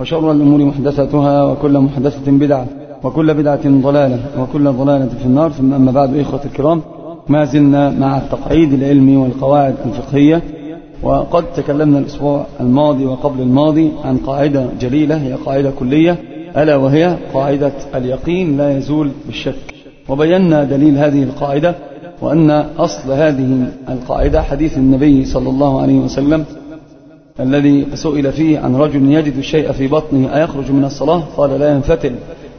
وشر الأمور محدثاتها وكل محدثة بدعة وكل بدعة ضلالة وكل ضلالة في النار. ثم أما بعد إخوة الكرام ما زلنا مع التقعيد العلمي والقواعد الفقهية وقد تكلمنا الأسبوع الماضي وقبل الماضي عن قاعدة جليلة هي قاعدة كلية ألا وهي قاعدة اليقين لا يزول بالشك. وبينا دليل هذه القاعدة وأن أصل هذه القاعدة حديث النبي صلى الله عليه وسلم الذي سئل فيه عن رجل يجد الشيء في بطنه أيخرج من الصلاة؟ قال لا ينفتل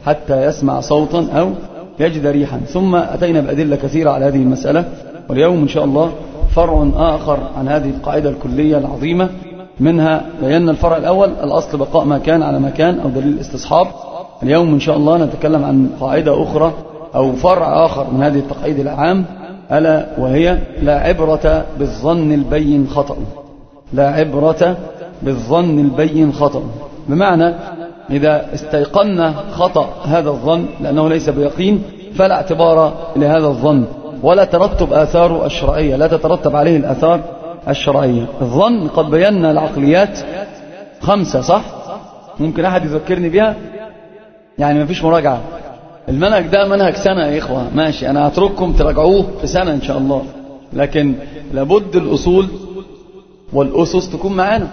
حتى يسمع صوتا أو يجد ريحا. ثم أتينا بأدلة كثيرة على هذه المسألة واليوم إن شاء الله فرع آخر عن هذه القاعدة الكلية العظيمة منها بينا الفرع الأول الأصل بقاء ما كان على مكان أو دليل الاستصحاب اليوم إن شاء الله نتكلم عن قاعدة أخرى أو فرع آخر من هذه التقعيد العام ألا وهي لا عبرة بالظن البين خطأ. لا عبرة بالظن البين خطأ. بمعنى إذا استيقنا خطأ هذا الظن لأنه ليس بيقين فلا اعتبار لهذا الظن. ولا ترتب آثاره الشرعية لا تترتب عليه الآثار الشرعية. الظن قد بينا العقليات خمسة صح؟ ممكن أحد يذكرني بها؟ يعني ما فيش مراجعة. المنهج ده منهج سنة يا إخوة. ماشي أنا هترككم تراجعوه في سنة إن شاء الله. لكن لابد الأصول والأسس تكون معانا.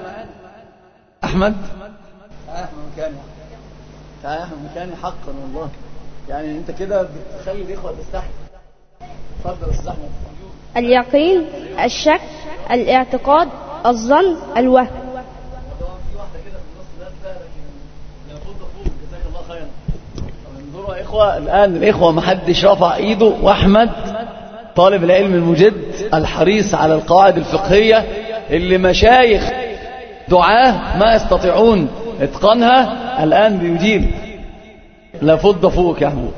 أحمد؟ أحمد مكاني تعال أحمد مكاني حقا والله يعني أنت كده بتخلي الإخوة تستحي اتفضل أستاذ أحمد اليقين الشك الاعتقاد الظن الوهم. انظروا يا إخوة الآن الإخوة محدش رفع إيده. وأحمد طالب العلم المجد الحريص على القواعد الفقهية. اللي مشايخ دعاه ما يستطيعون إتقانها الآن بيجيب. لا فض فوق يا أحمد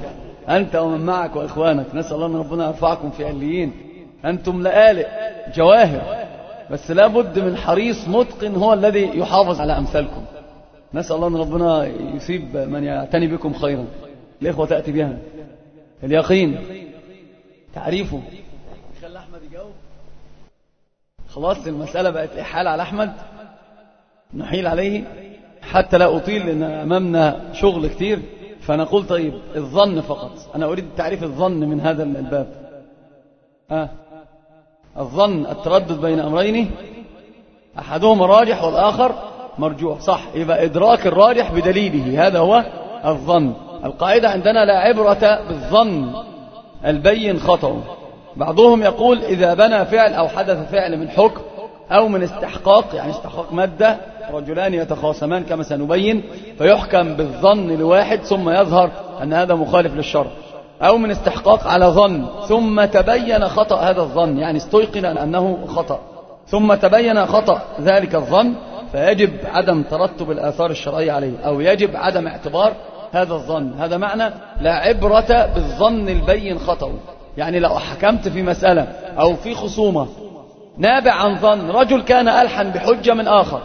أنت ومن معك وإخوانك نسأل الله ربنا يرفعكم في عليين. أنتم لآلئ جواهر بس لا بد من حريص متقن هو الذي يحافظ على أمثالكم. نسأل الله أن ربنا يصيب من يعتني بكم خيرا. الإخوة تأتي بها. اليقين. تعريفه. خلاص المسألة بقت إحال على أحمد. نحيل عليه. حتى لا أطيل لأن أمامنا شغل كتير. فنقول طيب الظن فقط. أنا أريد تعريف الظن من هذا الباب. آه. الظن التردد بين أمرين. أحدهما راجح والآخر مرجوح. صح. يبقى إدراك الراجح بدليله. هذا هو الظن. القاعدة عندنا لا عبرة بالظن. البين خطأ. بعضهم يقول إذا بنى فعل أو حدث فعل من حكم أو من استحقاق يعني استحقاق مادة رجلان يتخاصمان كما سنبين فيحكم بالظن لواحد ثم يظهر أن هذا مخالف للشرع. أو من استحقاق على ظن ثم تبين خطأ هذا الظن يعني استيقن أنه خطأ. ثم تبين خطأ ذلك الظن فيجب عدم ترتب الآثار الشرعية عليه أو يجب عدم اعتبار هذا الظن. هذا معنى لا عبرة بالظن البين خطأ يعني لو حكمت في مسألة أو في خصومة نابع عن ظن رجل كان ألحن بحجة من آخر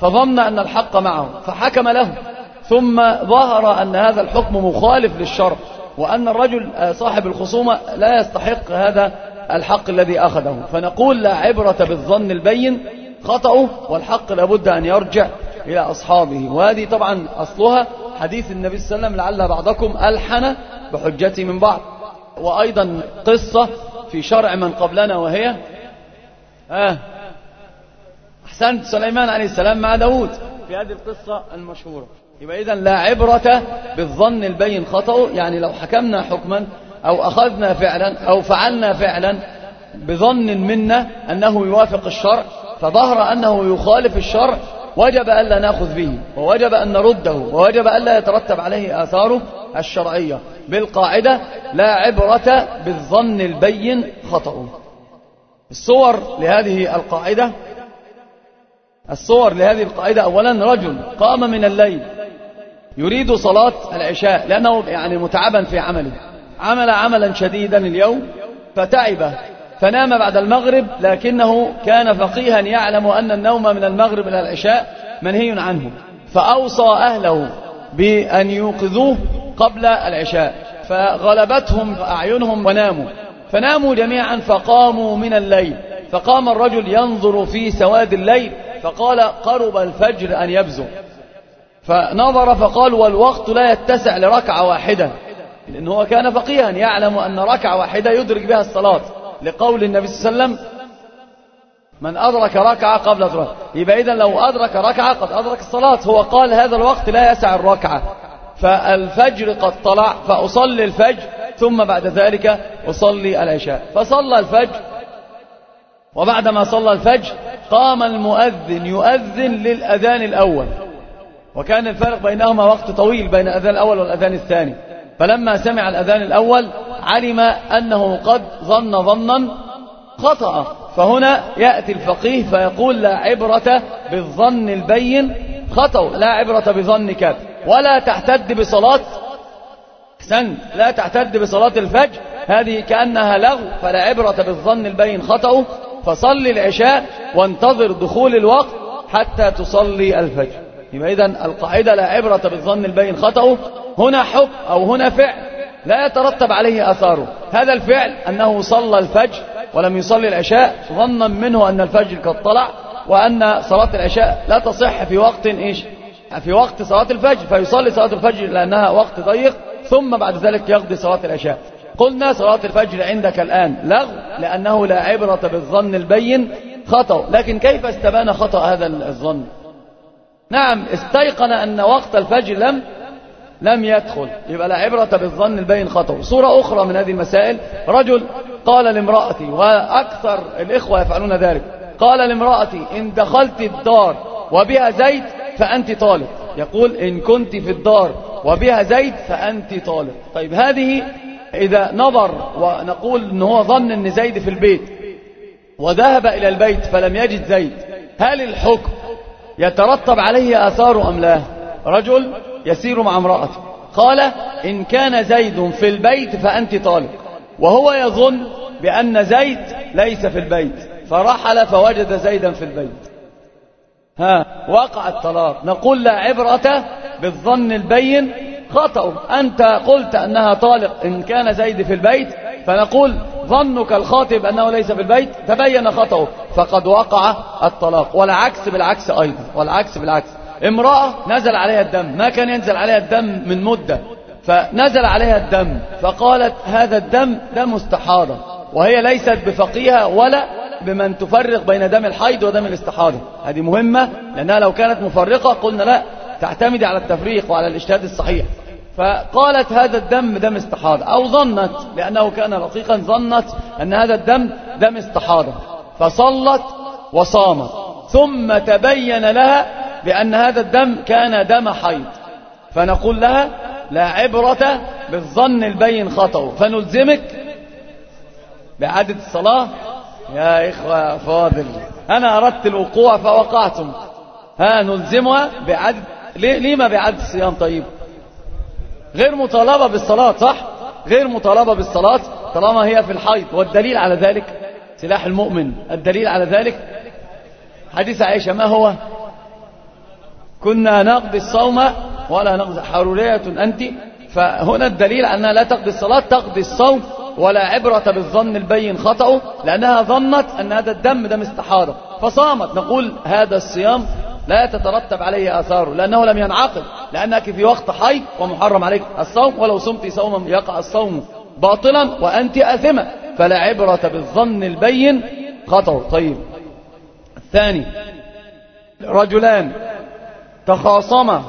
فظن أن الحق معه فحكم له ثم ظهر أن هذا الحكم مخالف للشرع وأن الرجل صاحب الخصومة لا يستحق هذا الحق الذي أخذه فنقول لا عبرة بالظن البين خطأه والحق لابد أن يرجع إلى أصحابه وهذه طبعا أصلها حديث النبي صلى الله عليه وسلم لعل بعضكم ألحن بحجتي من بعض وأيضا قصة في شرع من قبلنا وهي آه أحسنت سليمان عليه السلام مع داود في هذه القصة المشهورة. يبقى إذا لا عبرة بالظن البين خطأ يعني لو حكمنا حكما أو أخذنا فعلا أو فعلنا فعلا بظن منا أنه يوافق الشرع فظهر أنه يخالف الشرع وجب ألا نأخذ به ووجب أن نرده ووجب ألا يترتب عليه آثاره الشرعية. بالقاعدة لا عبرة بالظن البين خطأ. الصور لهذه القاعدة الصور لهذه القاعدة أولا رجل قام من الليل يريد صلاة العشاء لأنه يعني متعبا في عمله. عمل عملا شديدا اليوم فتعب فنام بعد المغرب لكنه كان فقيها يعلم أن النوم من المغرب إلى العشاء منهي عنه. فأوصى أهله بأن يوقظوه قبل العشاء. فغلبتهم أعينهم وناموا. فناموا جميعا فقاموا من الليل. فقام الرجل ينظر في سواد الليل فقال قرب الفجر أن يبزغ فنظر فقال والوقت لا يتسع لركعة واحدة. لأنه هو كان فقيها يعلم أن ركعة واحدة يدرك بها الصلاة. لقول النبي صلى الله عليه وسلم من أدرك ركعة قبل الصلاة يبقى إذا لو أدرك ركعة قد أدرك الصلاة. هو قال هذا الوقت لا يسع الركعة. فالفجر قد طلع فأصلي الفجر ثم بعد ذلك أصلي العشاء. فصلى الفجر وبعدما صلى الفجر قام المؤذن يؤذن للأذان الأول. وكان الفرق بينهما وقت طويل بين الأذان الأول والأذان الثاني. فلما سمع الأذان الأول علم أنه قد ظن ظنا خطأ. فهنا يأتي الفقيه فيقول لا عبرة بالظن البين خطأ لا عبرة بظنك ولا تحتد بصلاة سن لا تحتد بصلاة الفجر. هذه كأنها لغو فلا عبرة بالظن البين خطأ. فصل العشاء وانتظر دخول الوقت حتى تصلي الفجر. يبقى إذن القاعدة لا عبرة بالظن البين خطأ. هنا حب أو هنا فعل لا يترتب عليه أثاره. هذا الفعل أنه صلى الفجر ولم يصلي العشاء ظنا منه أن الفجر قد طلع وأن صلاة العشاء لا تصح في وقت إيش؟ في وقت صلاة الفجر فيصلي صلاة الفجر لأنها وقت ضيق ثم بعد ذلك يقضي صلاة العشاء. قلنا صلاة الفجر عندك الآن لغو لأنه لا عبرة بالظن البين خطأ. لكن كيف استبان خطأ هذا الظن؟ نعم استيقن أن وقت الفجر لم لم يدخل. يبقى لا عبرة بالظن البين خطأ. صورة أخرى من هذه المسائل. رجل قال لامرأتي وأكثر الإخوة يفعلون ذلك. قال لامرأتي إن دخلت الدار وبها زيت فأنت طالب. يقول إن كنت في الدار وبها زيت فأنت طالب. طيب هذه إذا نظر ونقول إن هو ظن أن زيد في البيت وذهب إلى البيت فلم يجد زيد هل الحكم يترتب عليه آثار أم لا؟ رجل يسير مع امرأته قال إن كان زيد في البيت فأنت طالب. وهو يظن بأن زيد ليس في البيت فرحل فوجد زيدا في البيت. ها وقع الطلاق. نقول لا عبرة بالظن البين. خطأ. أنت قلت أنها طالق إن كان زيد في البيت فنقول ظنك الخاطب أنه ليس في البيت تبين خطأه. فقد وقع الطلاق. والعكس بالعكس أيضا. والعكس بالعكس. امرأة نزل عليها الدم. ما كان ينزل عليها الدم من مدة. فنزل عليها الدم. فقالت هذا الدم دم استحاضة وهي ليست بفقيهة ولا بمن تفرق بين دم الحيض ودم الاستحاضة. هذه مهمة لأنها لو كانت مفرقة قلنا لا تعتمد على التفريق وعلى الاجتهاد الصحيح. فقالت هذا الدم دم استحاضة أو ظنت لأنه كان رقيقا ظنت أن هذا الدم دم استحاضة. فصلت وصامت. ثم تبين لها بأن هذا الدم كان دم حيض. فنقول لها لا عبرة بالظن البين خطأ فنلزمك بإعادة الصلاة يا إخوة فاضل أنا أردت الوقوع فوقعتم. ها نلزمها بإعادة ليه ما بإعادة الصيام طيب؟ غير مطالبة بالصلاة صح؟ غير مطالبة بالصلاة طالما هي في الحيض. والدليل على ذلك سلاح المؤمن. الدليل على ذلك حديث عائشة ما هو؟ كنا نقضي الصوم ولا نقضي حرورية أنت. فهنا الدليل أنها لا تقضي الصلاة تقضي الصوم ولا عبرة بالظن البين خطأه لأنها ظنت أن هذا الدم دم استحاضة فصامت. نقول هذا الصيام لا تترتب عليه آثاره لأنه لم ينعقد لأنك في وقت حي ومحرم عليك الصوم ولو صمت صوما يقع الصوم باطلا وأنت آثمة. فلا عبرة بالظن البين خطأ طيب. الثاني. رجلان تخاصما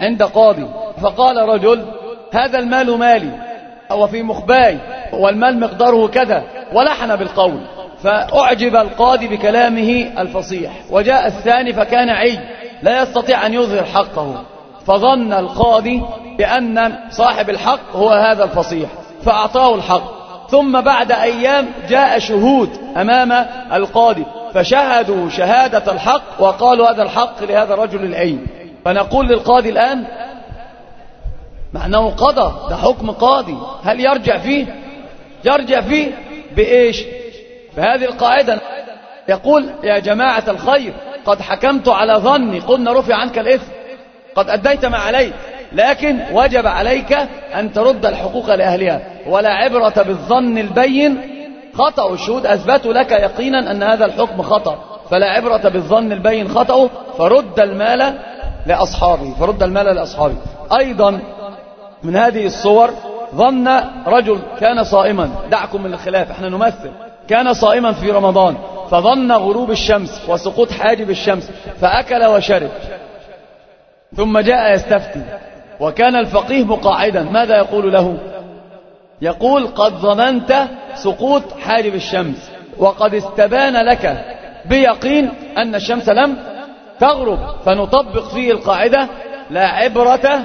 عند قاضي. فقال رجل هذا المال مالي وفي مخباي والمال مقداره كذا ولحن بالقول. فأعجب القاضي بكلامه الفصيح. وجاء الثاني فكان عي لا يستطيع أن يظهر حقه. فظن القاضي بأن صاحب الحق هو هذا الفصيح فأعطاه الحق. ثم بعد أيام جاء شهود أمام القاضي فشهدوا شهادة الحق وقالوا هذا الحق لهذا الرجل العين فنقول للقاضي الآن مع أنه قضى ده حكم قاضي هل يرجع فيه؟ يرجع فيه بإيش؟ بهذه القاعدة. يقول يا جماعة الخير قد حكمت على ظني قلنا رفع عنك الإثم. قد أديت ما عليك لكن وجب عليك أن ترد الحقوق لأهلها. ولا عبرة بالظن البين. خطأ الشهود. أثبتوا لك يقينا أن هذا الحكم خطأ. فلا عبرة بالظن البين خطأ. فرد المال لأصحابه فرد المال لأصحابه أيضا من هذه الصور ظن رجل كان صائما. دعكم من الخلاف إحنا نمثل. كان صائما في رمضان فظن غروب الشمس وسقوط حاجب الشمس فأكل وشرب. ثم جاء يستفتي وكان الفقيه مقاعدا. ماذا يقول له؟ يقول قد ظننت سقوط حاجب الشمس وقد استبان لك بيقين أن الشمس لم تغرب. فنطبق فيه القاعدة لا عبرة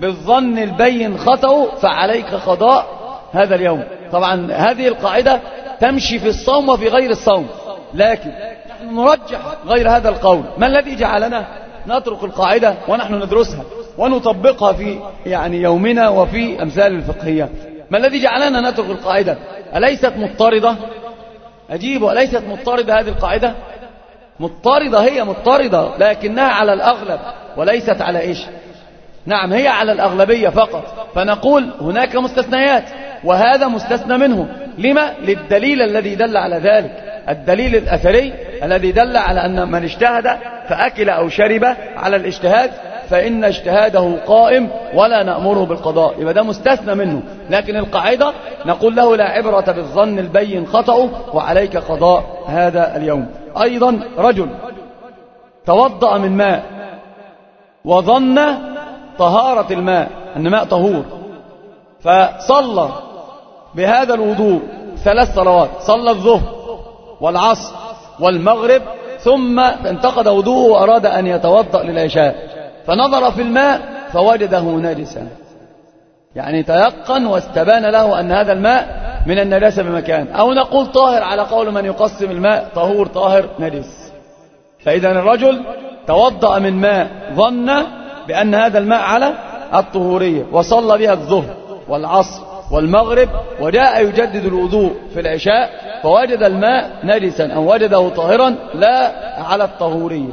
بالظن البين خطأ فعليك قضاء هذا اليوم. طبعا هذه القاعدة تمشي في الصوم وفي غير الصوم. لكن نحن نرجح غير هذا القول. ما الذي جعلنا نترك القاعدة ونحن ندرسها ونطبقها في يعني يومنا وفي أمثال الفقهية؟ ما الذي جعلنا نترك القاعدة؟ أليست مضطردة؟ أجيب أليست مضطردة هذه القاعدة؟ مضطردة هي مضطردة لكنها على الأغلب وليست على إيش؟ نعم هي على الأغلبية فقط. فنقول هناك مستثنيات وهذا مستثنى منه. لما؟ للدليل الذي دل على ذلك. الدليل الأثري الذي دل على أن من اجتهد فأكل أو شرب على الاجتهاد فإن اجتهاده قائم ولا نأمره بالقضاء. يبقى ده مستثنى منه. لكن القاعدة نقول له لا عبرة بالظن البين خطأ وعليك قضاء هذا اليوم. أيضا رجل توضأ من ماء وظن طهارة الماء أن ماء طهور. فصلى بهذا الوضوء ثلاث صلوات صلى الظهر والعصر والمغرب ثم انتقد وضوءه وأراد أن يتوضأ للعشاء. فنظر في الماء فوجده نجسا. يعني تيقن واستبان له أن هذا الماء من النجاسة بمكان. أو نقول طاهر على قول من يقسم الماء طهور طاهر نجس. فإذا الرجل توضأ من ماء ظن بأن هذا الماء على الطهورية وصلى بها الظهر والعصر والمغرب وجاء يجدد الوضوء في العشاء فوجد الماء نجسا أو وجده طاهرا لا على الطهورية.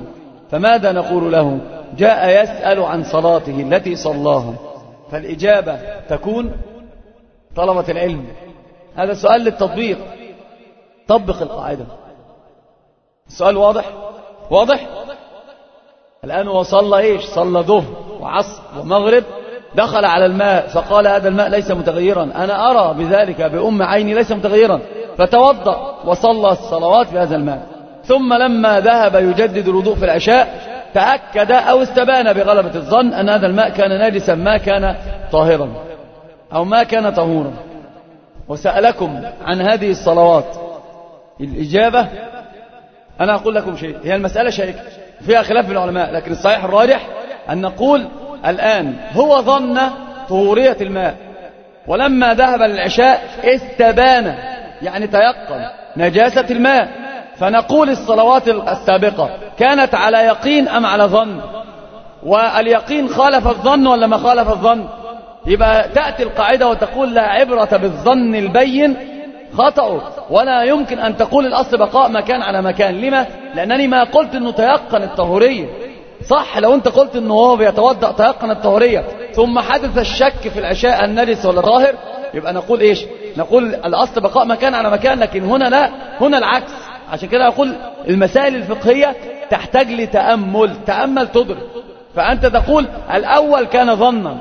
فماذا نقول له؟ جاء يسأل عن صلاته التي صلاها. فالإجابة تكون طلبة العلم. هذا سؤال للتطبيق. طبق القاعدة. السؤال واضح؟ واضح؟ الآن هو صلى إيش؟ صلى ظهر وعصر ومغرب دخل على الماء فقال هذا الماء ليس متغيرا. أنا أرى بذلك بأم عيني ليس متغيرا. فتوضأ وصلى الصلوات بهذا الماء. ثم لما ذهب يجدد الوضوء في العشاء تأكد أو استبان بغلبة الظن أن هذا الماء كان ناجسا ما كان طاهرا أو ما كان طهورا. وسألكم عن هذه الصلوات. الإجابة؟ أنا أقول لكم شيء هي المسألة شيء فيها خلاف العلماء لكن الصحيح الراجح أن نقول الآن هو ظن طهورية الماء ولما ذهب للعشاء استبان يعني تيقن نجاسة الماء. فنقول الصلوات السابقة كانت على يقين أم على ظن؟ واليقين خالف الظن ولا ما خالف الظن؟ يبقى تأتي القاعدة وتقول لا عبرة بالظن البين خطأ ولا يمكن أن تقول الأصل بقاء مكان على مكان. لما؟ لأنني ما قلت أنه تيقن الطهورية. صح لو أنت قلت إنه هو بيتوضأ تيقن الطهورية. ثم حدث الشك في العشاء النجس ولا طاهر يبقى نقول إيش؟ نقول الأصل بقاء مكان على مكان لكن هنا لا. هنا العكس. عشان كده أقول المسائل الفقهية تحتاج لتأمل. تأمل تدرك. فأنت تقول الأول كان ظنا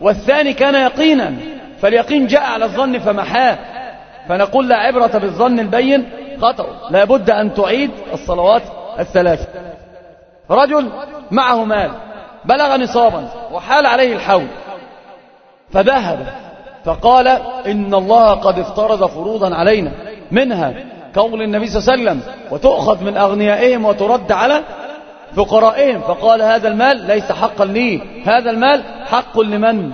والثاني كان يقينا. فاليقين جاء على الظن فمحاه. فنقول لا عبرة بالظن البين خطأ. لا بد أن تعيد الصلوات الثلاثة. رجل معه مال بلغ نصابا وحال عليه الحول فذهب فقال إن الله قد افترض فروضا علينا منها قول النبي صلى الله عليه وسلم وتؤخذ من أغنيائهم وترد على فقرائهم فقال هذا المال ليس حقا لي هذا المال حق لمن؟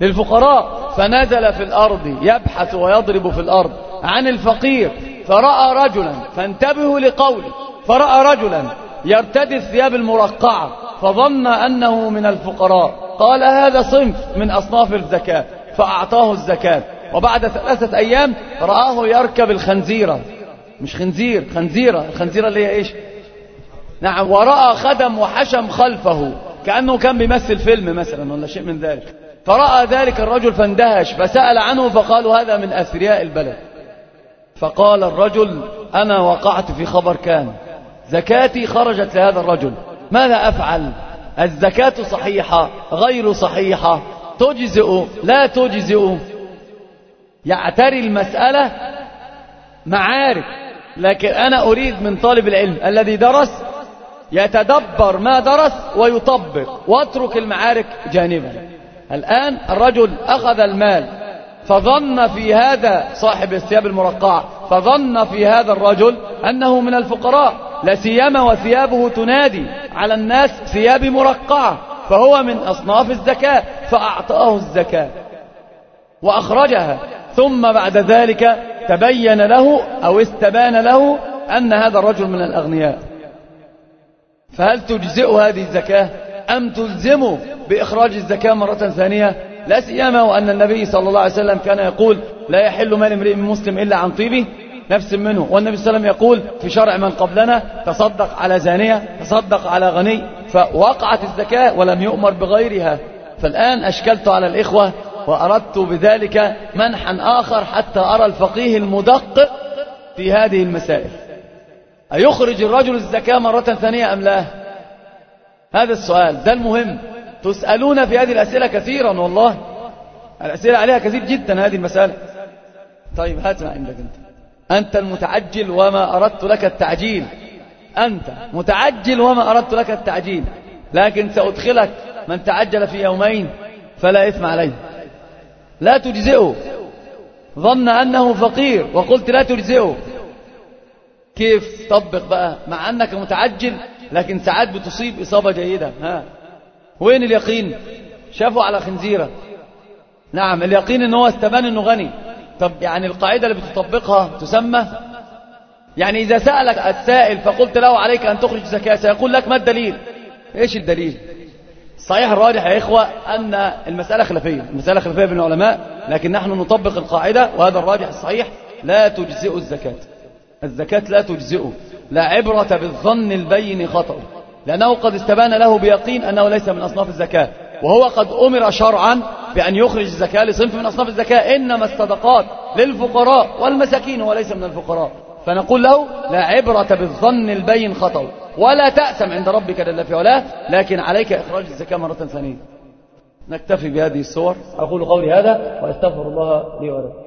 للفقراء فنزل في الأرض يبحث ويضرب في الأرض عن الفقير فرأى رجلا فانتبهوا لقوله فرأى رجلا يرتدي الثياب المرقعة فظن أنه من الفقراء. قال هذا صنف من أصناف الزكاة. فأعطاه الزكاة. وبعد ثلاثة أيام رآه يركب الخنزيرة. مش خنزير خنزيرة. الخنزيرة اللي هي إيش؟ نعم ورأى خدم وحشم خلفه. كأنه كان بيمثل فيلم مثلا ولا شيء من ذلك. فرأى ذلك الرجل فاندهش فسأل عنه فقالوا هذا من أثرياء البلد. فقال الرجل أنا وقعت في خبر كان. زكاتي خرجت لهذا الرجل. ماذا أفعل؟ الزكاة صحيحة غير صحيحة. تجزئ؟ لا تجزئ. يعتري المسألة معارك لكن أنا أريد من طالب العلم الذي درس يتدبر ما درس ويطبق. واترك المعارك جانبا. الآن الرجل أخذ المال. فظن في هذا صاحب الثياب المرقعة فظن في هذا الرجل أنه من الفقراء لسيما وثيابه تنادي على الناس ثياب مرقعة فهو من أصناف الزكاة فأعطاه الزكاة وأخرجها. ثم بعد ذلك تبين له أو استبان له أن هذا الرجل من الأغنياء. فهل تجزئ هذه الزكاة؟ أم تلزمه بإخراج الزكاة مرة ثانية؟ لا سيما وأن النبي صلى الله عليه وسلم كان يقول لا يحل مال امرئ مسلم إلا عن طيبه نفس منه. والنبي صلى الله عليه وسلم يقول في شرع من قبلنا تصدق على زانية تصدق على غني فوقعت الزكاة ولم يؤمر بغيرها. فالآن أشكلت على الإخوة وأردت بذلك منحا آخر حتى أرى الفقيه المدقق في هذه المسائل. أيخرج الرجل الزكاة مرة ثانية أم لا؟ هذا السؤال. ده المهم. تسألون في هذه الأسئلة كثيرا والله. الأسئلة عليها كثير جدا هذه المسألة. طيب هات ما عندك أنت. أنت المتعجل وما أردت لك التعجيل. أنت متعجل وما أردت لك التعجيل. لكن سأدخلك من تعجل في يومين فلا إثم عليه. لا تجزئه. ظن أنه فقير وقلت لا تجزئه. كيف طبق بقى؟ مع أنك متعجل لكن ساعات بتصيب إصابة جيدة. ها. وين اليقين؟ شافوا على خنزيرة. نعم اليقين إن هو استبان إنه غني. طب يعني القاعدة اللي بتطبقها تسمى؟ يعني إذا سألك السائل فقلت له عليك أن تخرج زكاة سيقول لك ما الدليل؟ إيش الدليل؟ صحيح الراجح يا إخوة أن المسألة خلافية المسألة خلافية بين العلماء لكن نحن نطبق القاعدة وهذا الراجح الصحيح لا تجزئ الزكاة. الزكاة لا تجزئه. لا عبرة بالظن البين خطأ. لأنه قد استبان له بيقين أنه ليس من أصناف الزكاة. وهو قد أمر شرعا بأن يخرج الزكاة لصنف من أصناف الزكاة. إنما الصدقات للفقراء والمساكين وليس من الفقراء. فنقول له لا عبرة بالظن البين خطأ. ولا تأسم عند ربك جل في علاه. لكن عليك إخراج الزكاة مرة ثانية. نكتفي بهذه الصور. أقول قولي هذا وأستغفر الله لي ولكم.